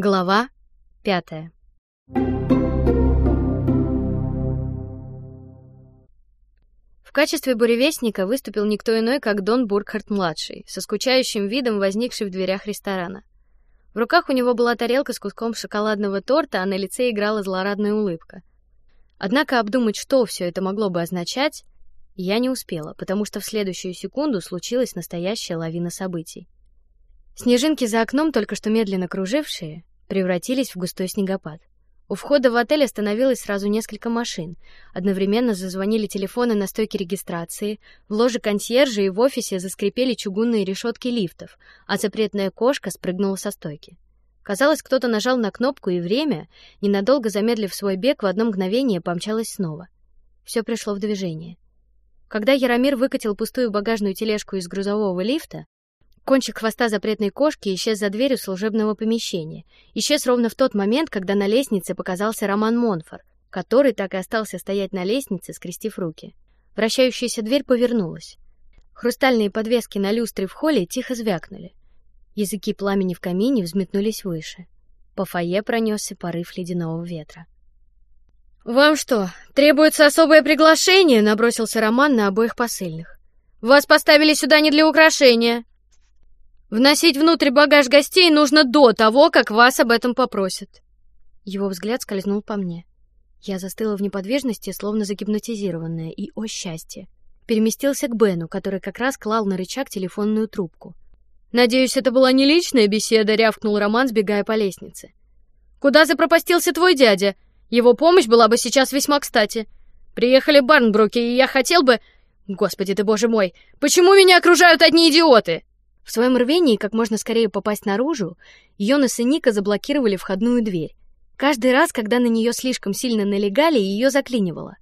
Глава пятая. В качестве буревестника выступил никто иной, как Дон Буркхарт младший, со скучающим видом возникший в дверях ресторана. В руках у него была тарелка с куском шоколадного торта, а на лице играла злорадная улыбка. Однако обдумать, что все это могло бы означать, я не успела, потому что в следующую секунду случилась настоящая лавина событий. Снежинки за окном, только что медленно кружившие, превратились в густой снегопад. У входа в отель остановилось сразу несколько машин. Одновременно зазвонили телефоны на стойке регистрации, в ложе консьержа и в офисе заскрипели чугунные решетки лифтов, а запретная кошка спрыгнула со стойки. Казалось, кто-то нажал на кнопку, и время, ненадолго замедлив свой бег, в одно мгновение помчалось снова. Все пришло в движение. Когда Яромир выкатил пустую багажную тележку из грузового лифта, Кончик хвоста запретной кошки исчез за дверью служебного помещения. Исчез ровно в тот момент, когда на лестнице показался Роман Монфор, который так и остался стоять на лестнице, скрестив руки. Вращающаяся дверь повернулась. Хрустальные подвески на люстре в холле тихо звякнули. Языки пламени в камине взметнулись выше. По фойе пронесся порыв ледяного ветра. Вам что, требуется особое приглашение? Набросился Роман на обоих посыльных. Вас поставили сюда не для украшения. Вносить внутрь багаж гостей нужно до того, как вас об этом попросят. Его взгляд скользнул по мне. Я застыла в неподвижности, словно загипнотизированная, и о счастье, переместился к Бену, который как раз клал на рычаг телефонную трубку. Надеюсь, это была не личная беседа, рявкнул Роман, сбегая по лестнице. Куда запропастился твой дядя? Его помощь была бы сейчас весьма кстати. Приехали Барнбруки, и я хотел бы, Господи ты боже мой, почему меня окружают одни идиоты? В своем рвении как можно скорее попасть наружу, Йонас и Ника заблокировали входную дверь. Каждый раз, когда на нее слишком сильно налегали, ее заклинивало.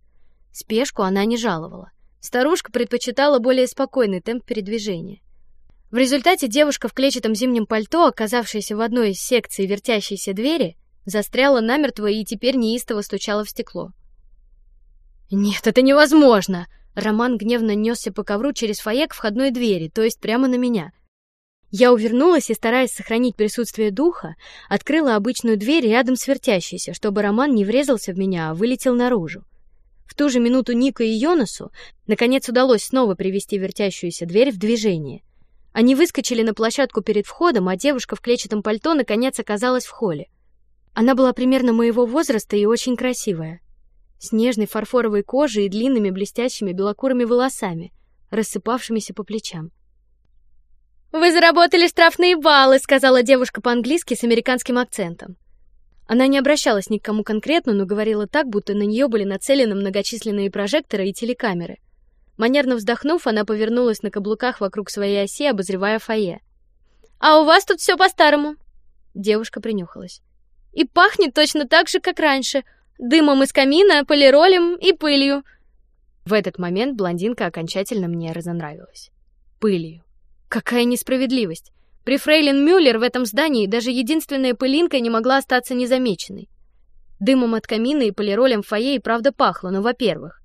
Спешку она не жаловала. Старушка предпочитала более спокойный темп передвижения. В результате девушка в клетчатом зимнем пальто, оказавшаяся в одной из секций вертящейся двери, застряла намертво и теперь неистово стучала в стекло. Нет, это невозможно! Роман гневно несся по ковру через фойе к входной двери, то есть прямо на меня. Я увернулась и, стараясь сохранить присутствие духа, открыла обычную дверь рядом с вертящейся, чтобы Роман не врезался в меня, а вылетел наружу. В ту же минуту Ника и Йонасу наконец удалось снова привести вертящуюся дверь в движение. Они выскочили на площадку перед входом, а девушка в клетчатом пальто наконец оказалась в холле. Она была примерно моего возраста и очень красивая, с нежной фарфоровой кожей и длинными блестящими белокурыми волосами, рассыпавшимися по плечам. Вы заработали штрафные баллы, сказала девушка по-английски с американским акцентом. Она не обращалась ни к кому конкретно, но говорила так, будто на нее были нацелены многочисленные прожекторы и телекамеры. Манерно вздохнув, она повернулась на каблуках вокруг своей оси, обозревая фойе. А у вас тут все по-старому. Девушка принюхалась. И пахнет точно так же, как раньше, дымом из камина, полиролем и пылью. В этот момент блондинка окончательно мне разонравилась. Пылью. Какая несправедливость! При Фрейлин Мюллер в этом здании даже единственная пылинка не могла остаться незамеченной. Дымом от камина и полиролем в фойе и правда пахло, но, во-первых,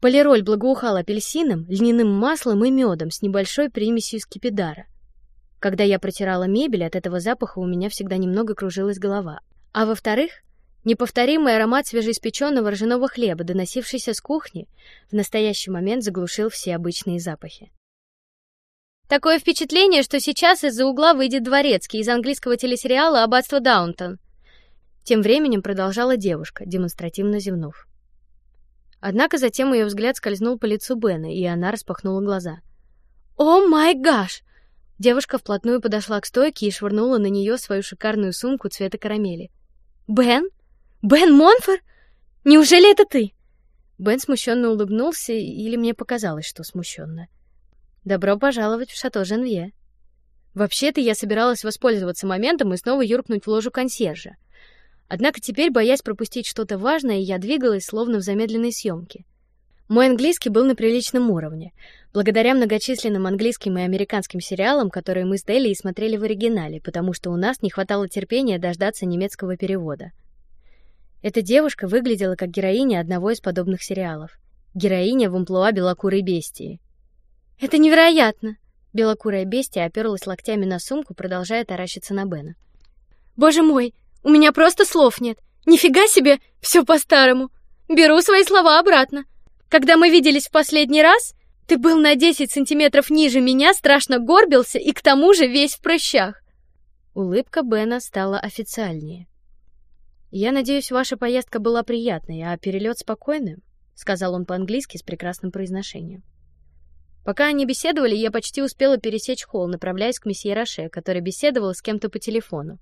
полироль благоухал апельсином, льняным маслом и медом с небольшой примесью скипидара. Когда я протирала мебель, от этого запаха у меня всегда немного кружилась голова. А во-вторых, неповторимый аромат свежеиспеченного ржаного хлеба, доносившийся с кухни, в настоящий момент заглушил все обычные запахи. Такое впечатление, что сейчас из-за угла выйдет дворецкий из английского телесериала Аббатство Даунтон. Тем временем продолжала девушка, демонстративно зевнув. Однако затем ее взгляд скользнул по лицу Бена, и она распахнула глаза. О май гаш! Девушка вплотную подошла к стойке и швырнула на нее свою шикарную сумку цвета карамели. Бен, Бен Монфор, неужели это ты? Бен смущенно улыбнулся, или мне показалось, что смущенно. Добро пожаловать в шато Женвье. Вообще-то я собиралась воспользоваться моментом и снова юркнуть в ложу консьержа. Однако теперь, боясь пропустить что-то важное, я двигалась словно в замедленной съемке. Мой английский был на приличном уровне, благодаря многочисленным английским и американским сериалам, которые мы с Дели смотрели в оригинале, потому что у нас не хватало терпения дождаться немецкого перевода. Эта девушка выглядела как героиня одного из подобных сериалов, героиня в амплуа белокурой бестии. Это невероятно. Белокурая бестия оперлась локтями на сумку, продолжая таращиться на Бена. Боже мой, у меня просто слов нет. Нифига себе, все по-старому. Беру свои слова обратно. Когда мы виделись в последний раз, ты был на 10 сантиметров ниже меня, страшно горбился и к тому же весь в прыщах. Улыбка Бена стала официальнее. Я надеюсь, ваша поездка была приятной, а перелет спокойным, сказал он по-английски с прекрасным произношением. Пока они беседовали, я почти успела пересечь холл, направляясь к месье Роше, который беседовал с кем-то по телефону.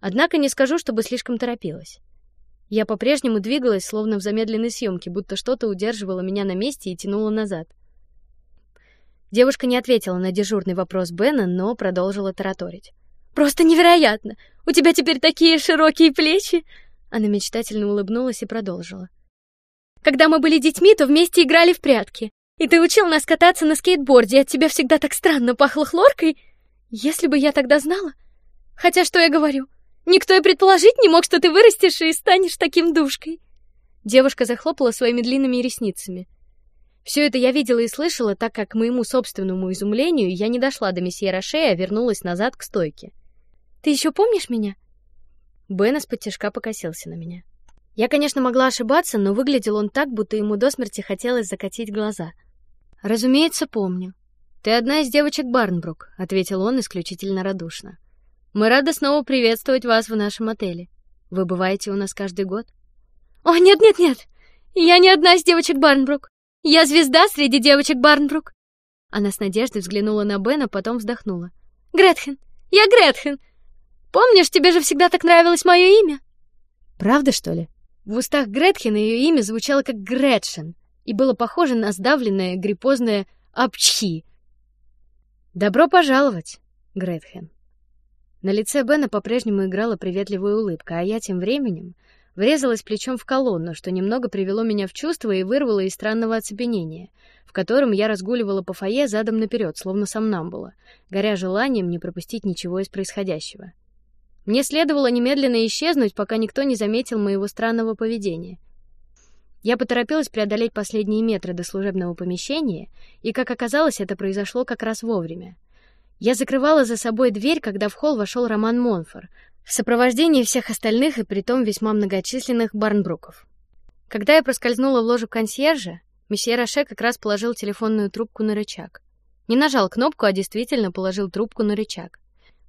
Однако не скажу, чтобы слишком торопилась. Я по-прежнему двигалась, словно в замедленной съемке, будто что-то удерживало меня на месте и тянуло назад. Девушка не ответила на дежурный вопрос Бена, но продолжила тараторить. Просто невероятно! У тебя теперь такие широкие плечи!» Она мечтательно улыбнулась и продолжила. «Когда мы были детьми, то вместе играли в прятки. И ты учил нас кататься на скейтборде, от тебя всегда так странно пахло хлоркой. Если бы я тогда знала... Хотя что я говорю? Никто и предположить не мог, что ты вырастешь и станешь таким душкой. Девушка захлопала своими длинными ресницами. Все это я видела и слышала, так как к моему собственному изумлению я не дошла до месье Роше, а вернулась назад к стойке. Ты еще помнишь меня? Бен из подтяжка покосился на меня. Я, конечно, могла ошибаться, но выглядел он так, будто ему до смерти хотелось закатить глаза. Разумеется, помню. Ты одна из девочек Барнбрук, ответил он исключительно радушно. Мы рады снова приветствовать вас в нашем отеле. Вы бываете у нас каждый год? О, нет, нет, нет. Я не одна из девочек Барнбрук. Я звезда среди девочек Барнбрук. Она с надеждой взглянула на Бена, потом вздохнула. Гретхен, я Гретхен. Помнишь, тебе же всегда так нравилось мое имя? Правда, что ли? В устах Гретхен ее имя звучало как Гретшен и было похоже на сдавленное гриппозное «апчхи». Добро пожаловать, Гретхен. На лице Бена по-прежнему играла приветливая улыбка, а я тем временем врезалась плечом в колонну, что немного привело меня в чувство и вырвало из странного оцепенения, в котором я разгуливала по фойе задом наперед, словно сомнамбула, горя желанием не пропустить ничего из происходящего. Мне следовало немедленно исчезнуть, пока никто не заметил моего странного поведения. Я поторопилась преодолеть последние метры до служебного помещения, и, как оказалось, это произошло как раз вовремя. Я закрывала за собой дверь, когда в холл вошел Роман Монфор в сопровождении всех остальных и притом весьма многочисленных барнбруков. Когда я проскользнула в ложу консьержа, месье Роше как раз положил телефонную трубку на рычаг. Не нажал кнопку, а действительно положил трубку на рычаг.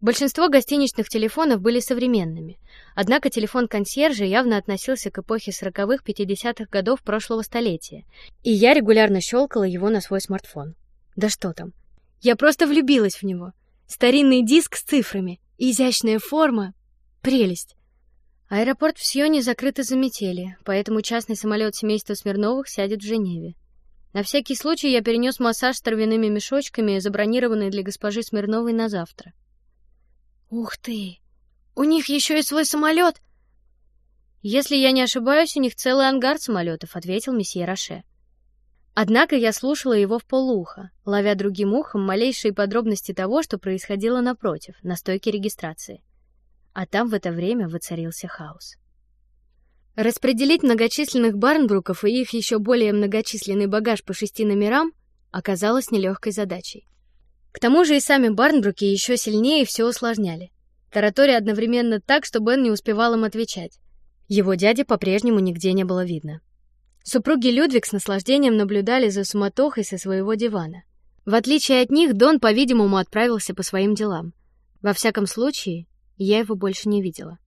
Большинство гостиничных телефонов были современными, однако телефон консьержа явно относился к эпохе сороковых, пятидесятых годов прошлого столетия, и я регулярно щелкала его на свой смартфон. Да что там, я просто влюбилась в него. Старинный диск с цифрами, изящная форма, прелесть. Аэропорт в Сионе закрыт из-за метели, поэтому частный самолет семейства Смирновых сядет в Женеве. На всякий случай я перенес массаж с травяными мешочками, забронированный для госпожи Смирновой на завтра. Ух ты! У них еще и свой самолет. Если я не ошибаюсь, у них целый ангар самолетов, ответил месье Роше. Однако я слушала его в полуха, ловя другим ухом малейшие подробности того, что происходило напротив, на стойке регистрации. А там в это время воцарился хаос. Распределить многочисленных Барнбруков и их еще более многочисленный багаж по шести номерам оказалось нелегкой задачей. К тому же и сами Барнбруки еще сильнее все усложняли. Таратория одновременно так, что Бен не успевал им отвечать. Его дяди по-прежнему нигде не было видно. Супруги Людвиг с наслаждением наблюдали за суматохой со своего дивана. В отличие от них, Дон, по-видимому, отправился по своим делам. Во всяком случае, я его больше не видела.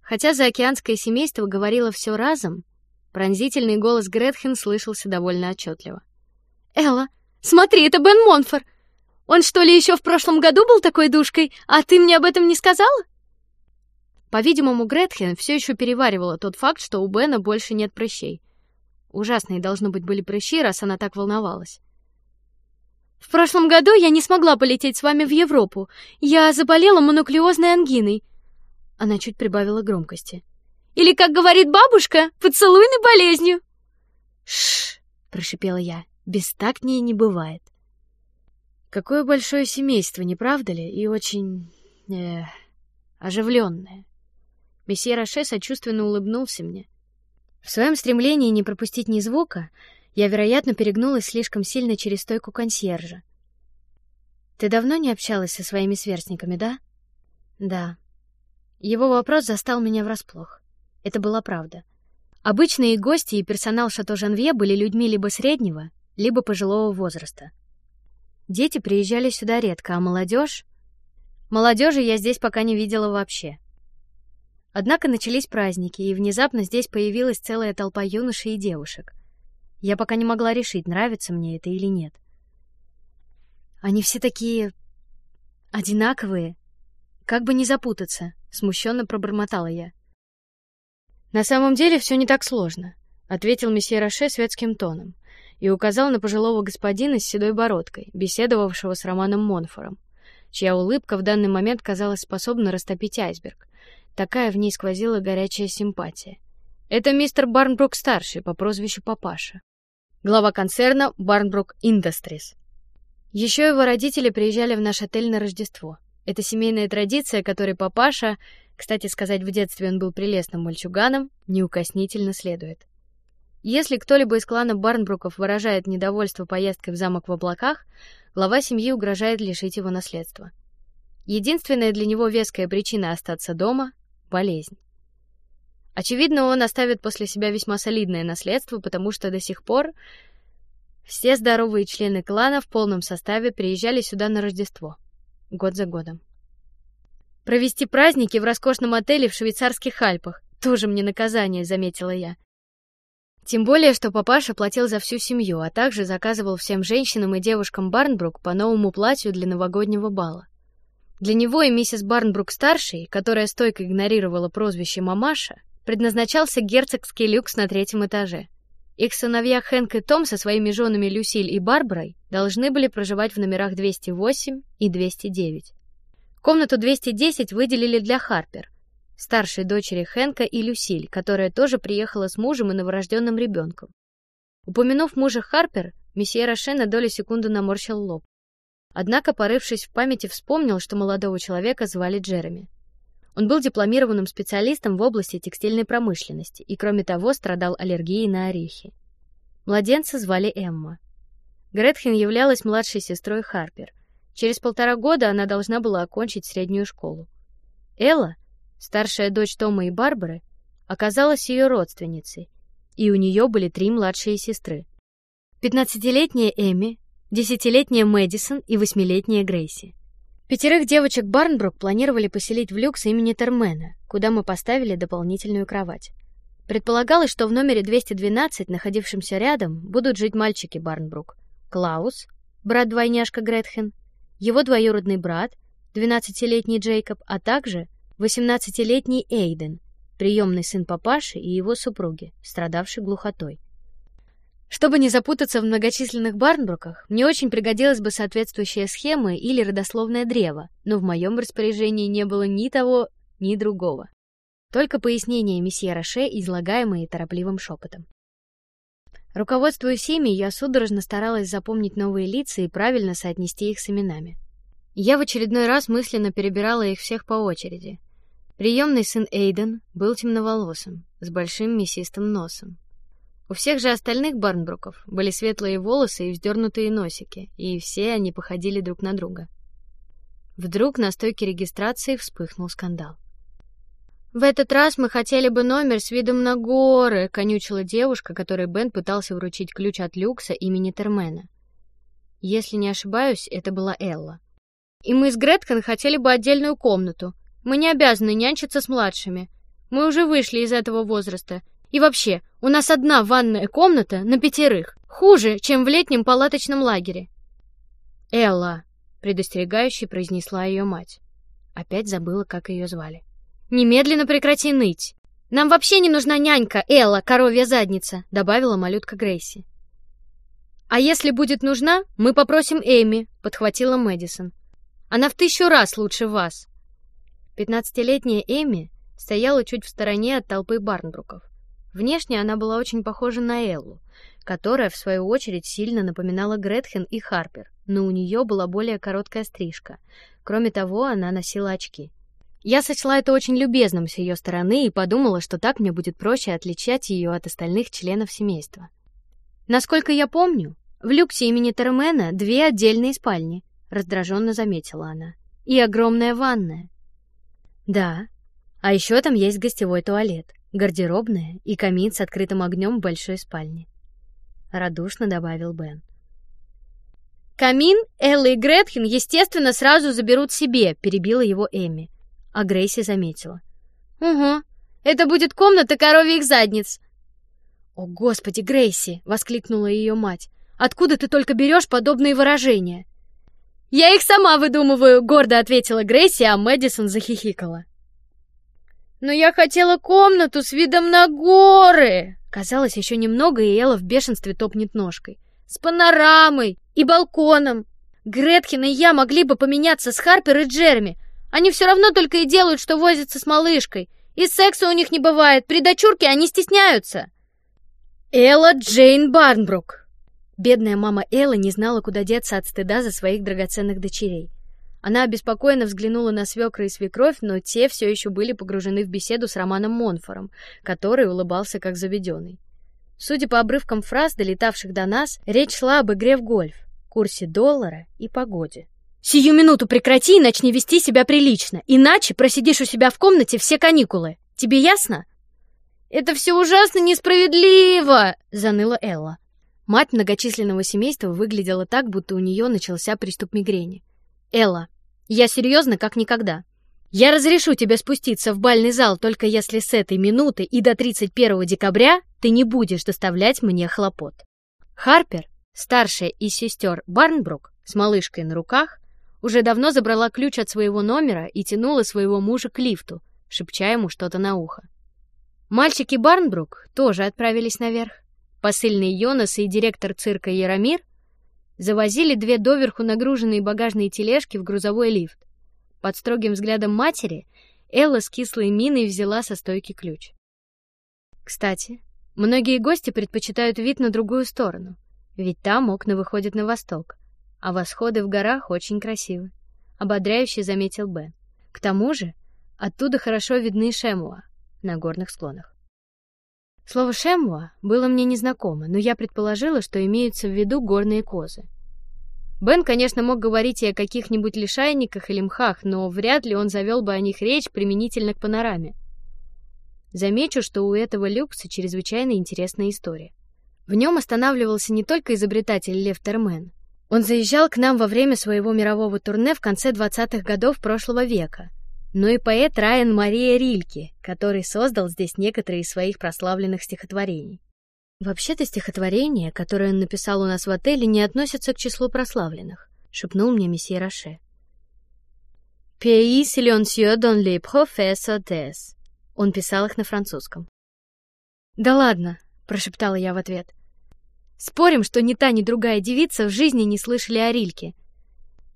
Хотя заокеанское семейство говорило все разом, пронзительный голос Гретхен слышался довольно отчетливо. Элла, смотри, это Бен Монфор. Он что ли еще в прошлом году был такой душкой, а ты мне об этом не сказала? По-видимому, Гретхен все еще переваривала тот факт, что у Бена больше нет прыщей. Ужасные должно быть были прыщи, раз она так волновалась. В прошлом году я не смогла полететь с вами в Европу. Я заболела монуклеозной ангиной. Она чуть прибавила громкости. Или, как говорит бабушка, поцелуйной болезнью. Шш, прошипела я. Бестактнее не бывает. Какое большое семейство, не правда ли? И очень э, оживленное. Месье Роше сочувственно улыбнулся мне. В своем стремлении не пропустить ни звука, я, вероятно, перегнулась слишком сильно через стойку консьержа. Ты давно не общалась со своими сверстниками, да? Да. Его вопрос застал меня врасплох. Это была правда. Обычные гости и персонал шато Жанвье были людьми либо среднего, либо пожилого возраста. Дети приезжали сюда редко, а молодежь... Молодежи я здесь пока не видела вообще. Однако начались праздники, и внезапно здесь появилась целая толпа юношей и девушек. Я пока не могла решить, нравится мне это или нет. Они все такие одинаковые, как бы не запутаться, смущенно пробормотала я. На самом деле все не так сложно, ответил месье Роше светским тоном и указал на пожилого господина с седой бородкой, беседовавшего с Романом Монфором, чья улыбка в данный момент казалась способна растопить айсберг. Такая в ней сквозила горячая симпатия. Это мистер Барнбрук старший по прозвищу Папаша, глава концерна Барнбрук Industries. Еще его родители приезжали в наш отель на Рождество. Это семейная традиция, которой Папаша кстати сказать, в детстве он был прелестным мальчуганом, неукоснительно следует. Если кто-либо из клана Барнбруков выражает недовольство поездкой в замок в облаках, глава семьи угрожает лишить его наследства. Единственная для него веская причина остаться дома — болезнь. Очевидно, он оставит после себя весьма солидное наследство, потому что до сих пор все здоровые члены клана в полном составе приезжали сюда на Рождество, год за годом. Провести праздники в роскошном отеле в швейцарских Альпах тоже мне наказание, заметила я. Тем более, что папаша платил за всю семью, а также заказывал всем женщинам и девушкам Барнбрук по новому платью для новогоднего бала. Для него и миссис Барнбрук старшей, которая стойко игнорировала прозвище мамаша, предназначался герцогский люкс на третьем этаже. Их сыновья Хэнк и Том со своими женами Люсиль и Барбарой должны были проживать в номерах 208 и 209. Комнату 210 выделили для Харпер, старшей дочери Хенка и Люсиль, которая тоже приехала с мужем и новорожденным ребенком. Упомянув мужа Харпер, месье Роше на долю секунды наморщил лоб. Однако, порывшись в памяти, вспомнил, что молодого человека звали Джереми. Он был дипломированным специалистом в области текстильной промышленности и, кроме того, страдал аллергией на орехи. Младенца звали Эмма. Гретхен являлась младшей сестрой Харпер. Через полтора года она должна была окончить среднюю школу. Элла, старшая дочь Тома и Барбары, оказалась ее родственницей, и у нее были три младшие сестры: пятнадцатилетняя Эми, десятилетняя Мэдисон и восьмилетняя Грейси. Пятерых девочек Барнбрук планировали поселить в люкс имени Термена, куда мы поставили дополнительную кровать. Предполагалось, что в номере 212, находившемся рядом, будут жить мальчики Барнбрук: Клаус, брат-двойняшка Гретхен, его двоюродный брат, 12-летний Джейкоб, а также 18-летний Эйден, приемный сын папаши и его супруги, страдавший глухотой. Чтобы не запутаться в многочисленных Барнбруках, мне очень пригодилась бы соответствующая схема или родословное древо, но в моем распоряжении не было ни того, ни другого. Только пояснения месье Роше, излагаемые торопливым шепотом. Руководствуясь ими, я судорожно старалась запомнить новые лица и правильно соотнести их с именами. Я в очередной раз мысленно перебирала их всех по очереди. Приемный сын Эйден был темноволосым, с большим мясистым носом. У всех же остальных Барнбруков были светлые волосы и вздернутые носики, и все они походили друг на друга. Вдруг на стойке регистрации вспыхнул скандал. В этот раз мы хотели бы номер с видом на горы, конючила девушка, которой Бен пытался вручить ключ от люкса имени Термена. Если не ошибаюсь, это была Элла. И мы с Греткин хотели бы отдельную комнату. Мы не обязаны нянчиться с младшими. Мы уже вышли из этого возраста. И вообще, у нас одна ванная комната на пятерых. Хуже, чем в летнем палаточном лагере. Элла, предостерегающе произнесла ее мать. Опять забыла, как ее звали. Немедленно прекрати ныть. Нам вообще не нужна нянька, Элла, коровья задница, добавила малютка Грейси. А если будет нужна, мы попросим Эми, подхватила Мэдисон. Она в тысячу раз лучше вас. Пятнадцатилетняя Эми стояла чуть в стороне от толпы Барнбруков. Внешне она была очень похожа на Эллу, которая в свою очередь сильно напоминала Гретхен и Харпер, но у нее была более короткая стрижка. Кроме того, она носила очки. Я сочла это очень любезным с ее стороны и подумала, что так мне будет проще отличать ее от остальных членов семейства. Насколько я помню, в люксе имени Термена две отдельные спальни, раздраженно заметила она, и огромная ванная. Да, А еще там есть гостевой туалет, гардеробная и камин с открытым огнем в большой спальне. Радушно добавил Бен. Камин Элла и Гретхен, естественно, сразу заберут себе, перебила его Эми. А Грейси заметила: "Угу, это будет комната коровьих задниц". О, господи, Грейси! воскликнула ее мать. Откуда ты только берешь подобные выражения? Я их сама выдумываю, гордо ответила Грейси, а Мэдисон захихикала. Но я хотела комнату с видом на горы. Казалось, еще немного, и Элла в бешенстве топнет ножкой. С панорамой и балконом. Гретхен и я могли бы поменяться с Харпер и Джерми. Они все равно только и делают, что возятся с малышкой. И секса у них не бывает. При дочурке они стесняются. Элла Джейн Барнбрук. Бедная мама Эллы не знала, куда деться от стыда за своих драгоценных дочерей. Она обеспокоенно взглянула на свекра и свекровь, но те все еще были погружены в беседу с Романом Монфором, который улыбался как заведенный. Судя по обрывкам фраз, долетавших до нас, речь шла об игре в гольф, курсе доллара и погоде. Сию минуту прекрати и начни вести себя прилично, иначе просидишь у себя в комнате все каникулы. Тебе ясно? Это все ужасно несправедливо, заныла Элла. Мать многочисленного семейства выглядела так, будто у нее начался приступ мигрени. Элла, я серьезно, как никогда. Я разрешу тебе спуститься в бальный зал только если с этой минуты и до 31 декабря ты не будешь доставлять мне хлопот. Харпер, старшая из сестер Барнбрук, с малышкой на руках, уже давно забрала ключ от своего номера и тянула своего мужа к лифту, шепча ему что-то на ухо. Мальчики Барнбрук тоже отправились наверх. Посыльный Йонас и директор цирка Яромир завозили две доверху нагруженные багажные тележки в грузовой лифт. Под строгим взглядом матери Элла с кислой миной взяла со стойки ключ. Кстати, многие гости предпочитают вид на другую сторону, ведь там окна выходят на восток, а восходы в горах очень красивы. Ободряюще заметил Бен. К тому же оттуда хорошо видны Шемуа на горных склонах. Слово «шемва» было мне незнакомо, но я предположила, что имеются в виду горные козы. Бен, конечно, мог говорить и о каких-нибудь лишайниках или мхах, но вряд ли он завел бы о них речь применительно к панораме. Замечу, что у этого люкса чрезвычайно интересная история. В нем останавливался не только изобретатель Лев Термен. Он заезжал к нам во время своего мирового турне в конце 20-х годов прошлого века — но и поэт Райан Мария Рильке, который создал здесь некоторые из своих прославленных стихотворений. Вообще-то стихотворения, которые он написал у нас в отеле, не относятся к числу прославленных, шепнул мне месье Роше. Pays silencieux dans les professeurs des. Он писал их на французском. Да ладно, прошептала я в ответ. Спорим, что ни та, ни другая девица в жизни не слышали о Рильке.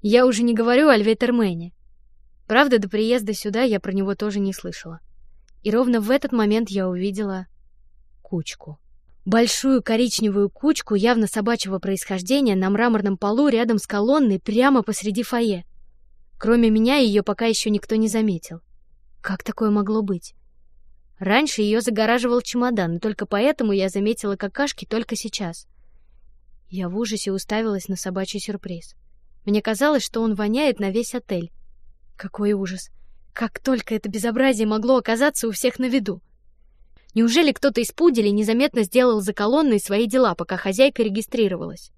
Я уже не говорю о Льве Термене. Правда, до приезда сюда я про него тоже не слышала. И ровно в этот момент я увидела кучку. Большую коричневую кучку явно собачьего происхождения на мраморном полу рядом с колонной прямо посреди фойе. Кроме меня ее пока еще никто не заметил. Как такое могло быть? Раньше ее загораживал чемодан, и только поэтому я заметила какашки только сейчас. Я в ужасе уставилась на собачий сюрприз. Мне казалось, что он воняет на весь отель. Какой ужас! Как только это безобразие могло оказаться у всех на виду! Неужели кто-то из пуделей незаметно сделал за колонной свои дела, пока хозяйка регистрировалась?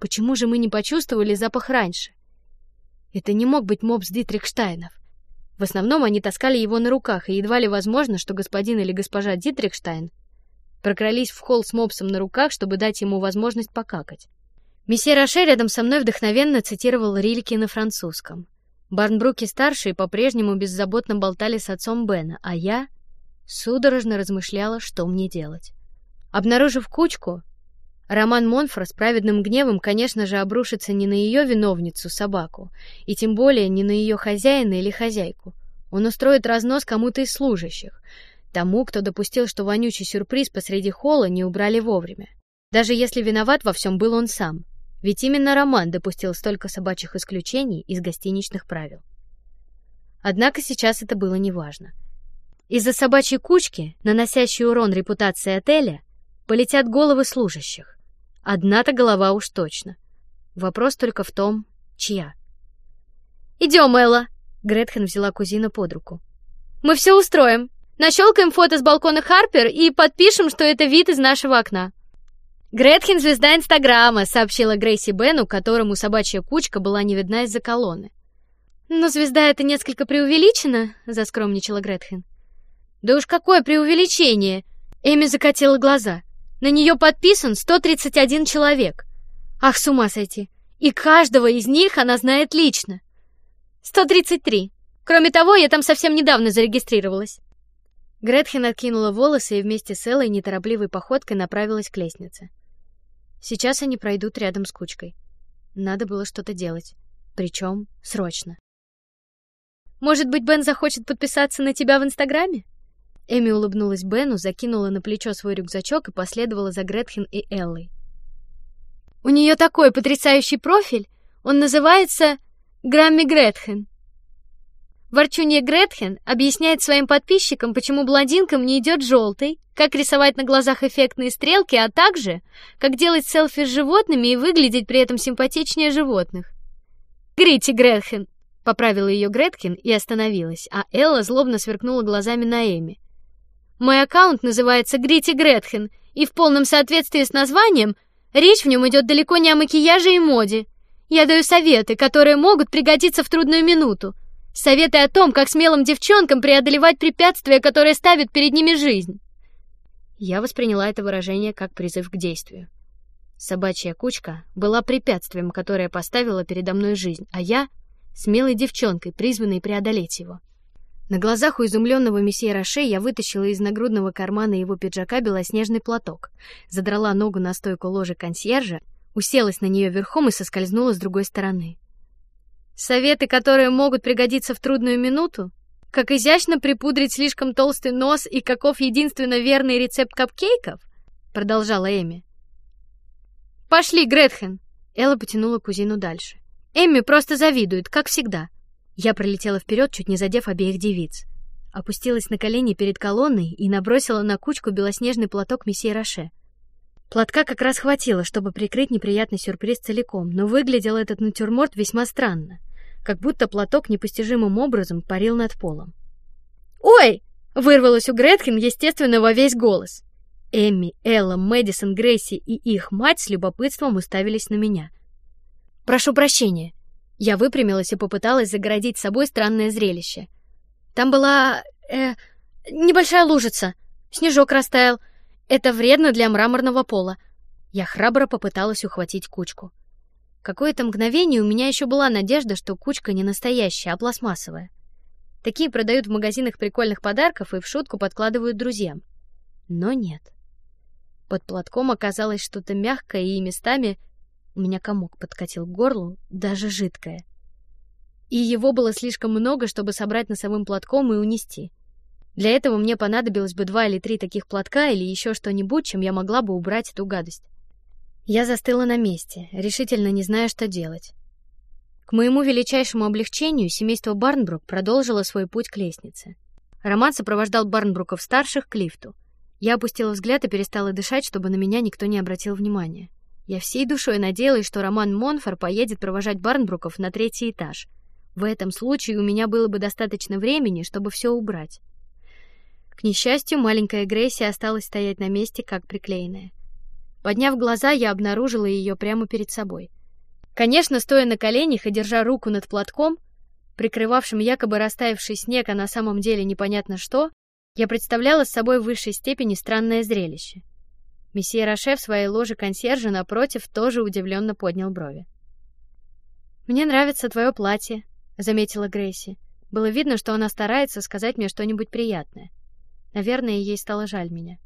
Почему же мы не почувствовали запах раньше? Это не мог быть мопс Дитрихштайнов. В основном они таскали его на руках, и едва ли возможно, что господин или госпожа Дитрихштайн прокрались в холл с мопсом на руках, чтобы дать ему возможность покакать. Месье Роше рядом со мной вдохновенно цитировал Рильке на французском. Барнбруки старшие по-прежнему беззаботно болтали с отцом Бена, а я судорожно размышляла, что мне делать. Обнаружив кучку, Роман Монфор с праведным гневом, конечно же, обрушится не на ее виновницу собаку, и тем более не на ее хозяина или хозяйку. Он устроит разнос кому-то из служащих, тому, кто допустил, что вонючий сюрприз посреди холла не убрали вовремя. Даже если виноват во всем был он сам. Ведь именно Роман допустил столько собачьих исключений из гостиничных правил. Однако сейчас это было неважно. Из-за собачьей кучки, наносящей урон репутации отеля, полетят головы служащих. Одна-то голова уж точно. Вопрос только в том, чья. Идем, Элла. Гретхен взяла кузину под руку. Мы все устроим. Нащелкаем фото с балкона Харпер и подпишем, что это вид из нашего окна. Гретхен звезда Инстаграма, сообщила Грейси Бену, которому собачья кучка была не видна из-за колонны. Но звезда это несколько преувеличено, заскромничала Гретхен. Да уж какое преувеличение! Эми закатила глаза. На нее подписан 131 человек. Ах, с ума сойти! И каждого из них она знает лично. 133. Кроме того, я там совсем недавно зарегистрировалась. Гретхен откинула волосы и вместе с Эллой неторопливой походкой направилась к лестнице. Сейчас они пройдут рядом с кучкой. Надо было что-то делать, причем срочно. Может быть, Бен захочет подписаться на тебя в Инстаграме? Эми улыбнулась Бену, закинула на плечо свой рюкзачок и последовала за Гретхен и Эллой. У нее такой потрясающий профиль, он называется Грамми Гретхен. Ворчунья Гретхен объясняет своим подписчикам, почему блондинкам не идет желтый, как рисовать на глазах эффектные стрелки, а также как делать селфи с животными и выглядеть при этом симпатичнее животных. Грити Гретхен, поправила ее Гретхен и остановилась, а Элла злобно сверкнула глазами на Эми. Мой аккаунт называется Грити Гретхен, и в полном соответствии с названием речь в нем идет далеко не о макияже и моде. Я даю советы, которые могут пригодиться в трудную минуту Советы о том, как смелым девчонкам преодолевать препятствия, которые ставят перед ними жизнь. Я восприняла это выражение как призыв к действию. Собачья кучка была препятствием, которое поставила передо мной жизнь, а я смелой девчонкой, призванной преодолеть его. На глазах у изумленного месье Роше я вытащила из нагрудного кармана его пиджака белоснежный платок, задрала ногу на стойку ложи консьержа, уселась на нее верхом и соскользнула с другой стороны. Советы, которые могут пригодиться в трудную минуту, как изящно припудрить слишком толстый нос и каков единственно верный рецепт капкейков, продолжала Эми. Пошли, Гретхен. Элла потянула кузину дальше. Эми просто завидует, как всегда. Я пролетела вперед, чуть не задев обеих девиц, опустилась на колени перед колонной и набросила на кучку белоснежный платок месье Роше. Платка как раз хватило, чтобы прикрыть неприятный сюрприз целиком, но выглядел этот натюрморт весьма странно, как будто платок непостижимым образом парил над полом. Ой! вырвалось у Гретхен, естественно, во весь голос. Эмми, Элла, Мэдисон, Грейси и их мать с любопытством уставились на меня. Прошу прощения. Я выпрямилась и попыталась загородить собой странное зрелище. Там была э, небольшая лужица, снежок растаял. Это вредно для мраморного пола. Я храбро попыталась ухватить кучку. Какое-то мгновение у меня еще была надежда, что кучка не настоящая, а пластмассовая. Такие продают в магазинах прикольных подарков и в шутку подкладывают друзьям. Но нет. Под платком оказалось что-то мягкое и местами у меня комок подкатил к горлу, даже жидкое. И его было слишком много, чтобы собрать носовым платком и унести. Для этого мне понадобилось бы два или три таких платка или еще что-нибудь, чем я могла бы убрать эту гадость. Я застыла на месте, решительно не зная, что делать. К моему величайшему облегчению семейство Барнбрук продолжило свой путь к лестнице. Роман сопровождал Барнбруков старших к лифту. Я опустила взгляд и перестала дышать, чтобы на меня никто не обратил внимания. Я всей душой надеялась, что Роман Монфор поедет провожать Барнбруков на третий этаж. В этом случае у меня было бы достаточно времени, чтобы все убрать. К несчастью, маленькая Грейси осталась стоять на месте, как приклеенная. Подняв глаза, я обнаружила ее прямо перед собой. Конечно, стоя на коленях и держа руку над платком, прикрывавшим якобы растаявший снег, а на самом деле непонятно что, я представляла с собой в высшей степени странное зрелище. Месье Роше в своей ложе консьержа напротив тоже удивленно поднял брови. Мне нравится твое платье, заметила Грейси. Было видно, что она старается сказать мне что-нибудь приятное. Наверное, ей стало жаль меня.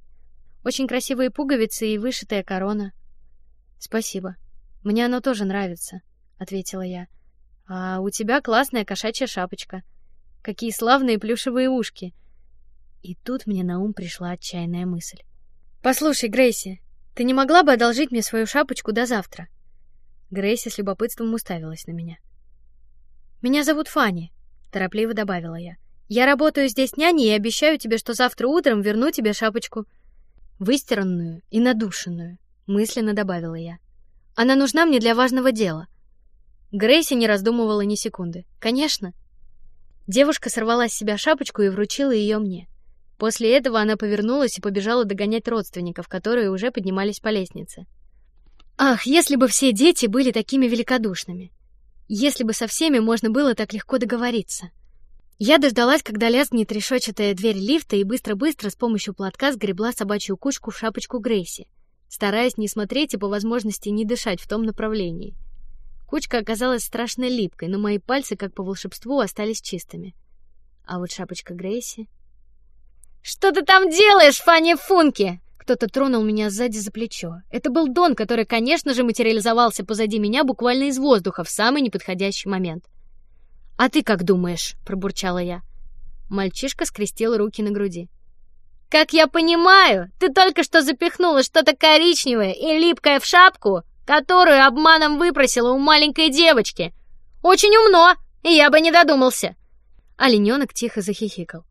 Очень красивые пуговицы и вышитая корона. Спасибо. Мне оно тоже нравится, ответила я. А у тебя классная кошачья шапочка. Какие славные плюшевые ушки. И тут мне на ум пришла отчаянная мысль. Послушай, Грейси, ты не могла бы одолжить мне свою шапочку до завтра? Грейси с любопытством уставилась на меня. Меня зовут Фанни, торопливо добавила я. Я работаю здесь няней и обещаю тебе, что завтра утром верну тебе шапочку, выстиранную и надушенную. Мысленно добавила я. Она нужна мне для важного дела. Грейси не раздумывала ни секунды. Конечно. Девушка сорвала с себя шапочку и вручила ее мне. После этого она повернулась и побежала догонять родственников, которые уже поднимались по лестнице. Ах, если бы все дети были такими великодушными, если бы со всеми можно было так легко договориться. Я дождалась, когда лязгнет решетчатая дверь лифта, и быстро-быстро с помощью платка сгребла собачью кучку в шапочку Грейси, стараясь не смотреть и по возможности не дышать в том направлении. Кучка оказалась страшно липкой, но мои пальцы, как по волшебству, остались чистыми. А вот шапочка Грейси... Что ты там делаешь, Фанни Функи? Кто-то тронул меня сзади за плечо. Это был Дон, который, конечно же, материализовался позади меня буквально из воздуха в самый неподходящий момент. А ты как думаешь? пробурчала я. Мальчишка скрестил руки на груди. Как я понимаю, ты только что запихнула что-то коричневое и липкое в шапку, которую обманом выпросила у маленькой девочки. Очень умно, и я бы не додумался. Олененок тихо захихикал.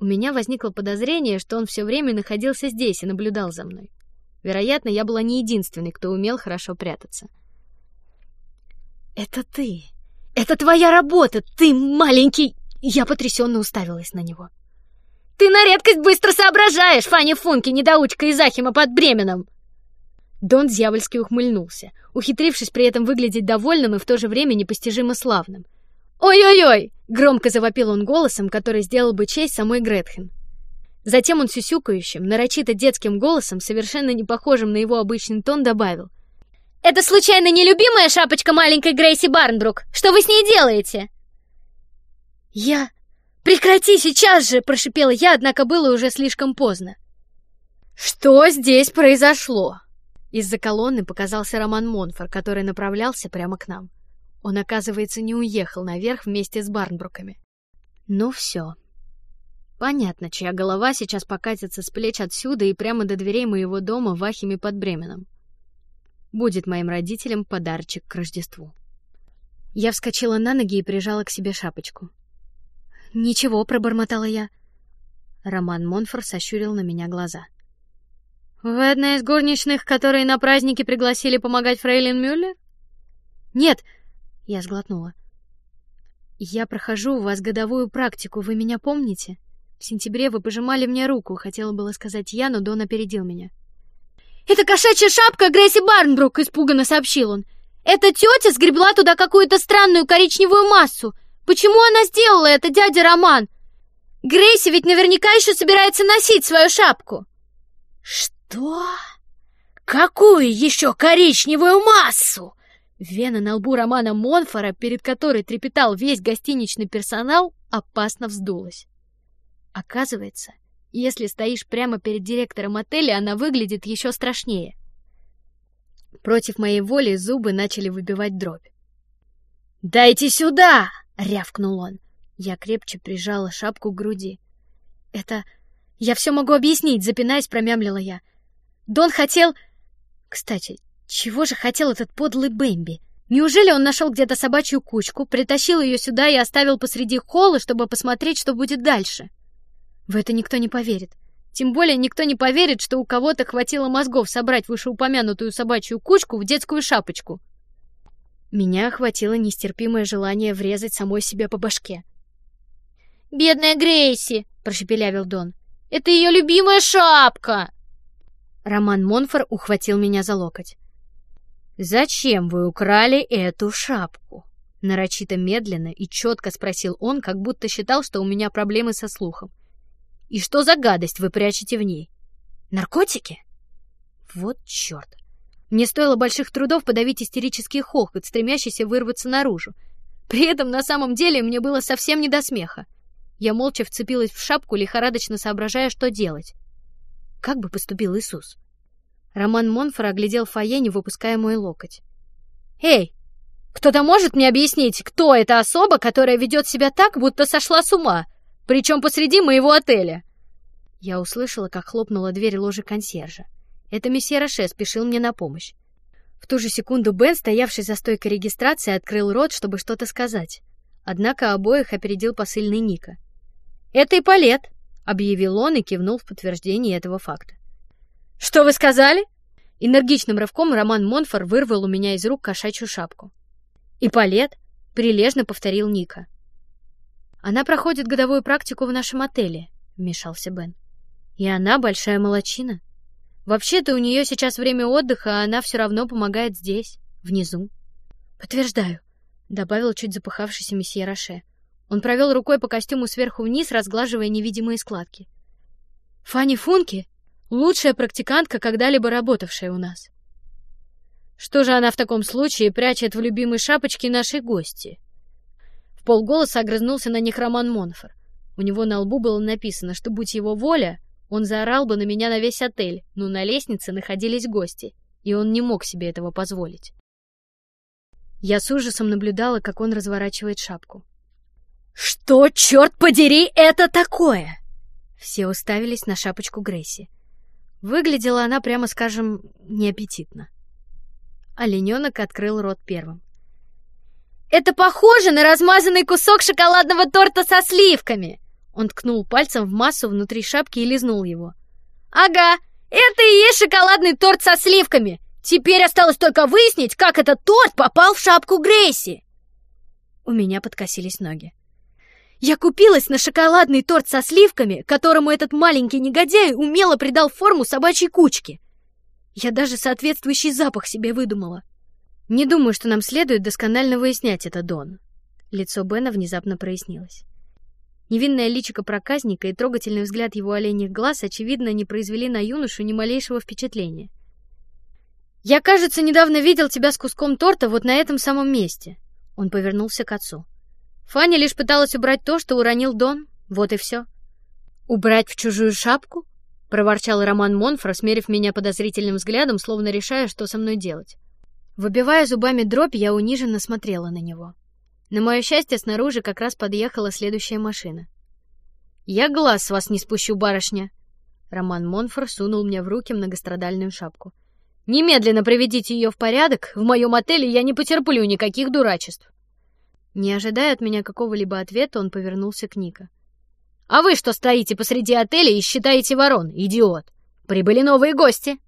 У меня возникло подозрение, что он все время находился здесь и наблюдал за мной. Вероятно, я была не единственной, кто умел хорошо прятаться. Это ты, это твоя работа, ты маленький. Я потрясенно уставилась на него. Ты на редкость быстро соображаешь, Фанни Функи, недоучка из Ахима под Бременом. Дон дьявольски ухмыльнулся, ухитрившись при этом выглядеть довольным и в то же время непостижимо славным. Ой-ой-ой! Громко завопил он голосом, который сделал бы честь самой Гретхен. Затем он сюсюкающим, нарочито детским голосом, совершенно не похожим на его обычный тон, добавил: "Это случайно не любимая шапочка маленькой Грейси Барнбрук? Что вы с ней делаете?" Я Прекрати сейчас же, прошипела я, однако было уже слишком поздно. Что здесь произошло? Из-за колонны показался Роман Монфор, который направлялся прямо к нам. Он, оказывается, не уехал наверх вместе с Барнбруками. Ну все. Понятно, чья голова сейчас покатится с плеч отсюда и прямо до дверей моего дома в Ахиме под Бременом. Будет моим родителям подарочек к Рождеству. Я вскочила на ноги и прижала к себе шапочку. Ничего, пробормотала я. Роман Монфор сощурил на меня глаза. Вы одна из горничных, которые на праздники пригласили помогать Фрейлин Мюллер? Нет, я сглотнула. Я прохожу у вас годовую практику, вы меня помните? В сентябре вы пожимали мне руку, хотела было сказать я, но Дон опередил меня. Это кошачья шапка Грейси Барнбрук, испуганно сообщил он. Эта тетя сгребла туда какую-то странную коричневую массу. Почему она сделала это, дядя Роман? Грейси ведь наверняка еще собирается носить свою шапку. Что? Какую еще коричневую массу? Вена на лбу Романа Монфора, перед которой трепетал весь гостиничный персонал, опасно вздулась. Оказывается, если стоишь прямо перед директором отеля, она выглядит еще страшнее. Против моей воли зубы начали выбивать дробь. Дайте сюда! рявкнул он. Я крепче прижала шапку к груди. Это я все могу объяснить, запинаясь, промямлила я. Дон хотел, кстати, чего же хотел этот подлый Бэмби? Неужели он нашел где-то собачью кучку, притащил ее сюда и оставил посреди холла, чтобы посмотреть, что будет дальше? В это никто не поверит. Тем более никто не поверит, что у кого-то хватило мозгов собрать вышеупомянутую собачью кучку в детскую шапочку. Меня охватило нестерпимое желание врезать самой себе по башке. Бедная Грейси, прошепелявил Дон. Это ее любимая шапка. Роман Монфор ухватил меня за локоть. Зачем вы украли эту шапку? Нарочито медленно и четко спросил он, как будто считал, что у меня проблемы со слухом. И что за гадость вы прячете в ней? Наркотики? Вот черт! Мне стоило больших трудов подавить истерический хохот, стремящийся вырваться наружу. При этом на самом деле мне было совсем не до смеха. Я молча вцепилась в шапку, лихорадочно соображая, что делать. Как бы поступил Иисус? Роман Монфор оглядел фойе, не выпуская мой локоть. Эй, кто-то может мне объяснить, кто эта особа, которая ведет себя так, будто сошла с ума, причем посреди моего отеля? Я услышала, как хлопнула дверь ложи консьержа. Это месье Роше спешил мне на помощь. В ту же секунду Бен, стоявший за стойкой регистрации, открыл рот, чтобы что-то сказать. Однако обоих опередил посыльный Ника. Это и Палет, объявил он и кивнул в подтверждение этого факта. Что вы сказали? Энергичным рывком Роман Монфор вырвал у меня из рук кошачью шапку. И Палет прилежно повторил Ника. Она проходит годовую практику в нашем отеле, вмешался Бен. И она большая молочина. Вообще-то у нее сейчас время отдыха, а она все равно помогает здесь, внизу. Подтверждаю, добавил чуть запыхавшийся месье Роше. Он провел рукой по костюму сверху вниз, разглаживая невидимые складки. Фанни Функи лучшая практикантка, когда-либо работавшая у нас. Что же она в таком случае прячет в любимой шапочке нашей гости? В огрызнулся на них Роман Монфор. У него на лбу было написано, что будь его воля, он заорал бы на меня на весь отель, но на лестнице находились гости, и он не мог себе этого позволить. Я с ужасом наблюдала, как он разворачивает шапку. Что, черт подери, это такое? Все уставились на шапочку Грейси. Выглядела она, прямо скажем, неаппетитно. Олененок открыл рот первым. Это похоже на размазанный кусок шоколадного торта со сливками. Он ткнул пальцем в массу внутри шапки и лизнул его. Ага, это и есть шоколадный торт со сливками. Теперь осталось только выяснить, как этот торт попал в шапку Грейси. У меня подкосились ноги. Я купилась на шоколадный торт со сливками, которому этот маленький негодяй умело придал форму собачьей кучки. Я даже соответствующий запах себе выдумала. Не думаю, что нам следует досконально выяснять это, Дон. Лицо Бена внезапно прояснилось. Невинное личико проказника и трогательный взгляд его оленьих глаз очевидно не произвели на юношу ни малейшего впечатления. Я, кажется, недавно видел тебя с куском торта вот на этом самом месте. Он повернулся к отцу. Фанни лишь пыталась убрать то, что уронил Дон. Вот и все. Убрать в чужую шапку? проворчал Роман Монфор, смерив меня подозрительным взглядом, словно решая, что со мной делать. Выбивая зубами дробь, я униженно смотрела на него. На мое счастье, снаружи как раз подъехала следующая машина. Я глаз с вас не спущу, барышня. Роман Монфор сунул мне в руки многострадальную шапку. Немедленно приведите ее в порядок. В моем отеле я не потерплю никаких дурачеств. Не ожидая от меня какого-либо ответа, он повернулся к Ника. А вы что стоите посреди отеля и считаете ворон, идиот? Прибыли новые гости.